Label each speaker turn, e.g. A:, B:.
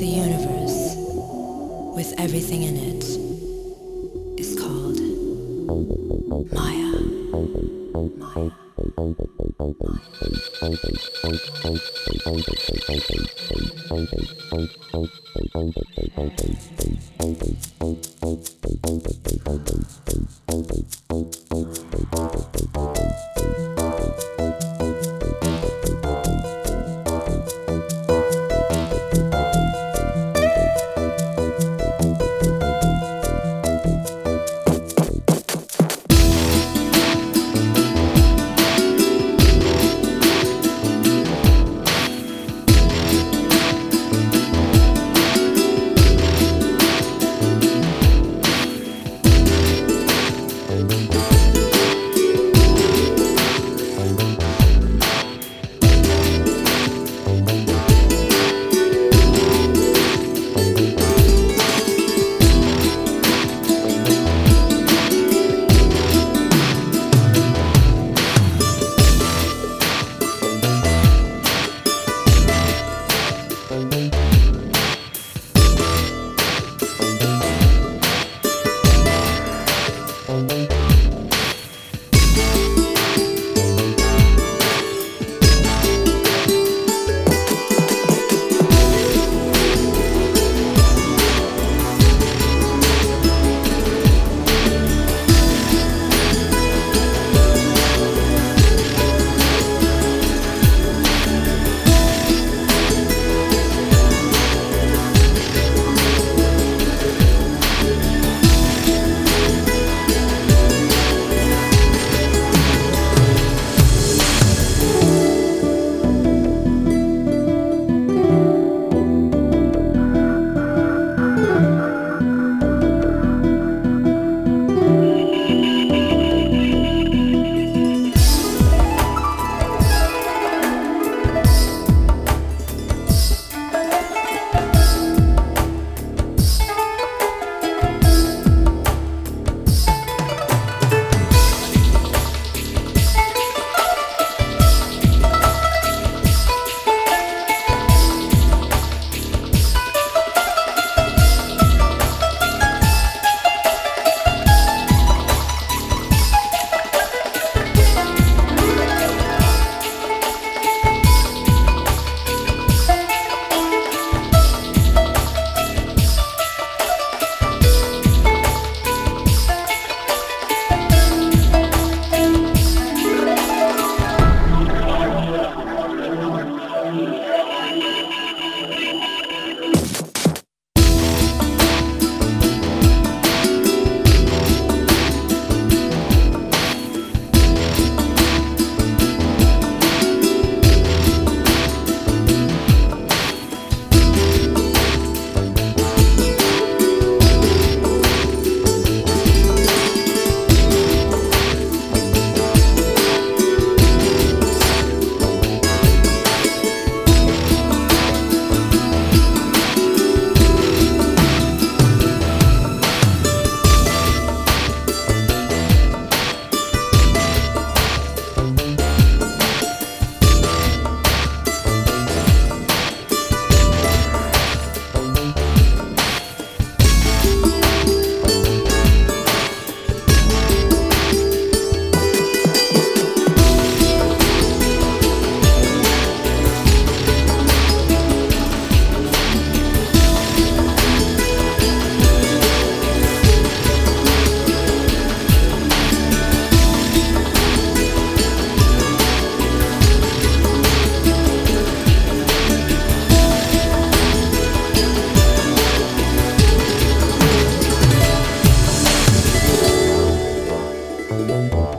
A: The universe, with everything in it, is called Maya. Maya. Bye. Thank